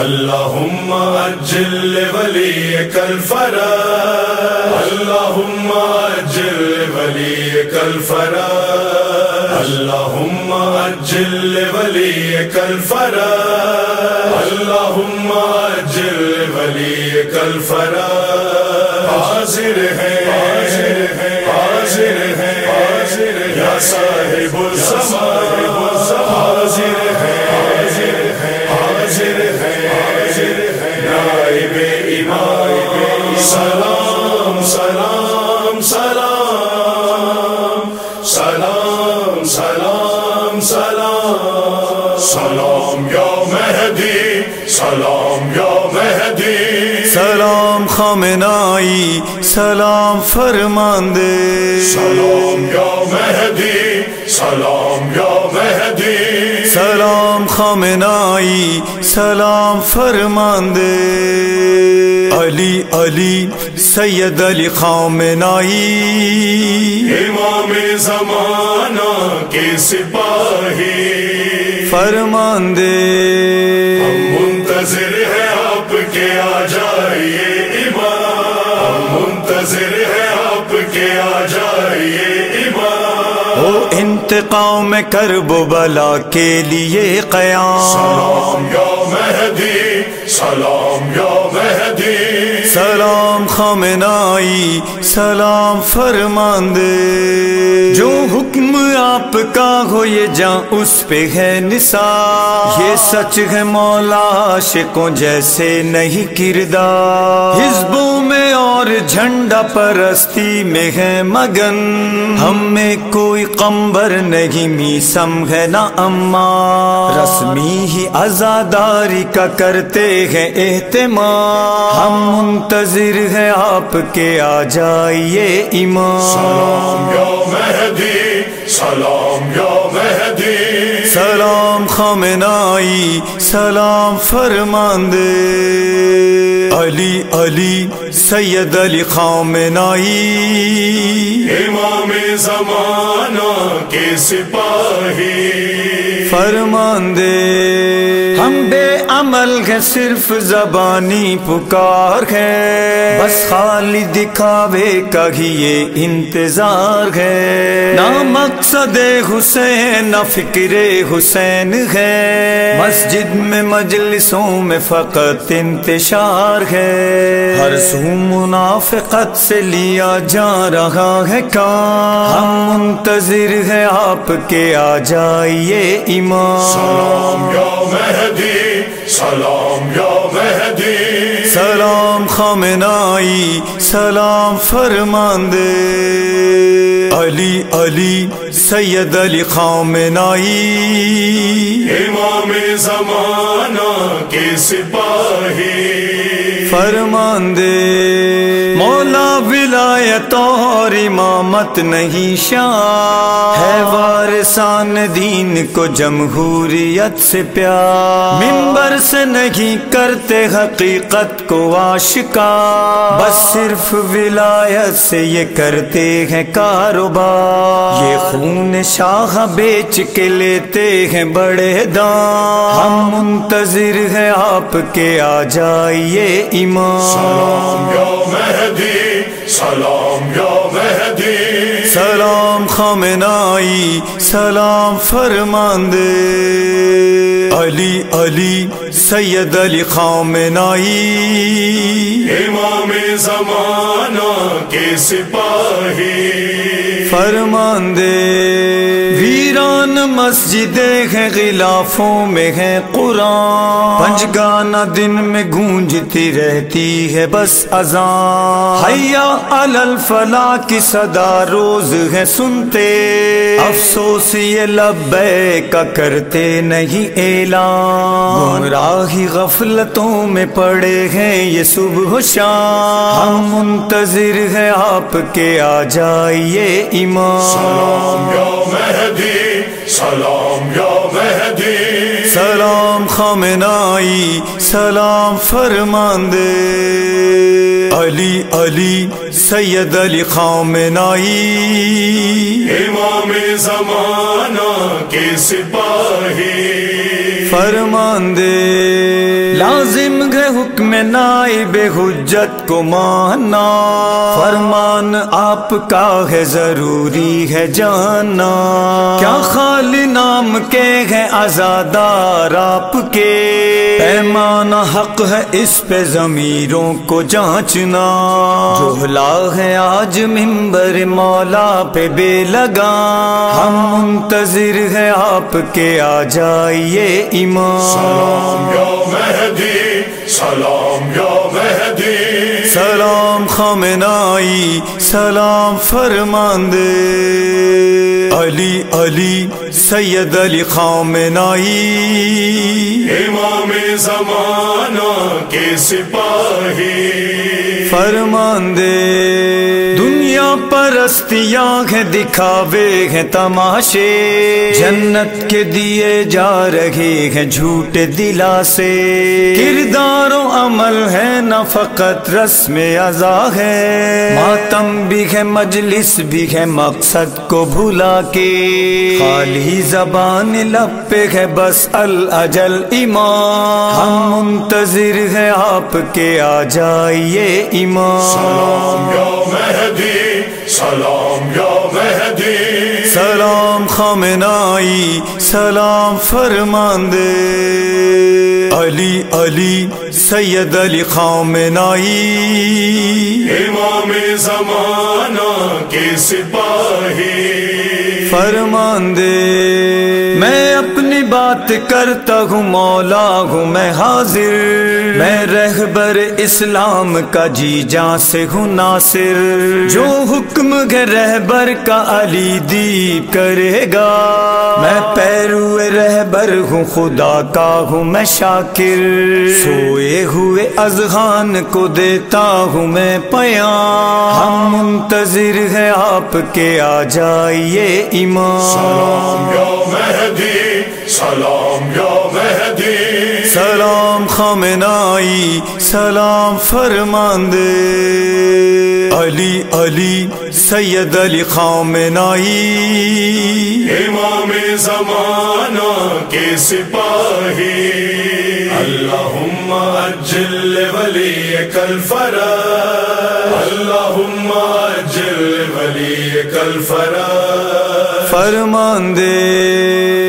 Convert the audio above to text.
اللهم اجل وليك الفرج اللهم اجل وليك الفرج اللهم اجل وليك الفرج اللهم اجل وليك الفرج حاضر ہے حاضر ہے حاضر ہے، حاضر یا صاحب الزمان، حاضر ہے۔ سلام یا مہدی سلام یا مہدی۔ سلام خامنائی سلام فرماندے۔ سلام یا مہدی سلام یا مہدی۔ سلام خامنائی سلام فرماندے۔ علی علی سید علی خامنائی امام زمانہ کے سپاہی۔ فرماندے منتظر ہے آپ کے آ جائیے امام منتظر ہے آپ کے آ جائیے امام او انتقام کرب و بلا کے لیے قیام۔ سلام یا مہدی سلام یا مہدی۔ سلام خامنائی، سلام فرماندے۔ جو حکم آپ کا ہو، یہ جاں اس پہ ہے نثار یہ سچ ہے مولا، عاشقوں جیسے نہیں کردار۔ حزبوں میں اور جھنڈا پرستی میں ہے مگن۔ ہم میں کوئی قمبر نہیں، میسم ہے نہ اما۔ رسمی ہی ازاداری کا کرتے ہیں اہتمام۔ ہم منتظر ہیں آپ کے آ جائیے ایمان سلام یا مہدی سلام یا مہدی۔ سلام خامنائی سلام فرماندے۔ علی علی سید علی خامنائی۔ امام زمانہ کے سپاہی۔ فرماندے۔ ہم بے عمل ہے صرف زبانی پکار ہے۔ بس خالی دکھاوے کا ہی یہ انتظار ہے۔ نہ مقصد حسین، نہ فکر حسین ہے۔ مسجد میں مجلسوں میں فقط انتشار ہے۔ ہر سو منافقت سے لیا جا رہا ہے کام۔ ہم منتظر ہے آپ کے آ جائیے ایمان سلام یا مہدی۔ سلام یا مہدی۔ سلام خامنائی سلام فرماندے۔ علی علی سید علی خامنائی۔ امام زمانہ کے سپاہی۔ فرماندے۔ مولا ولایت اور امامت نہیں شان ہے وارثان دین کو جمہوریت سے پیار۔ ممبر سے نہیں کرتے حقیقت کو آشکا بس صرف ولایت سے یہ کرتے ہیں کاروبار۔ یہ خون شاہ بیچ کے لیتے ہیں بڑے دان۔ ہم منتظر ہیں آپ کے آ جائیے ایمان۔ سلام یا مہدی۔ سلام یا مہدی۔ سلام خامنائی سلام فرماندے۔ علی علی سید علی خامنائی۔ امام زمانہ کے سپاہی۔ فرماندے۔ مسجدیں ہیں، غلافوں میں ہے قرآن۔ پنج گانا دن میں گونجتی رہتی ہے بس اذان۔ حیا الفلا کی صدا روز ہے سنتے۔ افسوس، یہ لبے کا کرتے نہیں، اعلان۔ گمراہی غفلتوں میں پڑے ہیں یہ صبح و شام۔ ہم منتظر ہیں آپ کے آ جائیے ایمان سلام یا مہدی سلام یا مہدی۔ سلام خامنائی سلام فرماندے۔ علی علی سید علی خامنائی۔ امام زمانہ کے سپاہی۔ فرماندے۔ لازم حکم نائب حجت کو مانا۔ فرمان آپ کا ہے ضروری ہے جانا۔ کیا خال نام کے ہے آزادار آپ کے؟ پیمانہ حق ہے اس پہ ضمیروں کو جانچنا۔ جوہلا ہے آج ممبر مولا پہ بے لگا۔ ہم منتظر ہے آپ کے آ جائیے سلام ایمان یا مہدی۔ سلام یا مہدی۔ سلام خامنائی سلام فرماندے۔ علی علی سید علی خامنائی۔ امام زمانہ کے سپاہی۔ فرمان دے دنیا پرستیاں ہیں، دکھاوے ہیں تماشے۔ جنت کے دیے جا رہے ہیں جھوٹے دلا سے کردار و عمل ہے نہ فقط رسم ازا ہے۔ ماتم بھی ہے، مجلس بھی ہے، مقصد کو بھلا کے۔ خالی زبان لب پہ ہے، بس الاجل ایمان۔ ہم منتظر ہے آپ کے آ جائیے ایمان۔ سلام یا مہدی۔ سلام یا مہدی۔ سلام خامنائی سلام فرماندے۔ علی علی سید علی خامنائی۔ امام زمانہ کے سپاہی۔ فرمان دے میں اپنی بات کرتا ہوں، مولا ہوں میں حاضر۔ میں رہبر اسلام کا جی جان سے ہوں ناصر۔ جو حکم ہے رہبر کا علی دیپ کرے گا۔ میں پیرو رہبر ہوں، خدا کا ہوں میں شاکر۔ سوئے ہوئے اذہان کو دیتا ہوں میں پیام۔ ہم منتظر ہے آپ کے آ جائیے ایمان۔ سلام یا مہدی۔ سلام یا مہدی۔ سلام خامنائی سلام فرماندے۔ علی علی سید علی خامنائی۔ امام زمانہ کے سپاہی۔ اللہم اجل ولی کل فرا اللہم اجل ولی کل فرا فرمان دے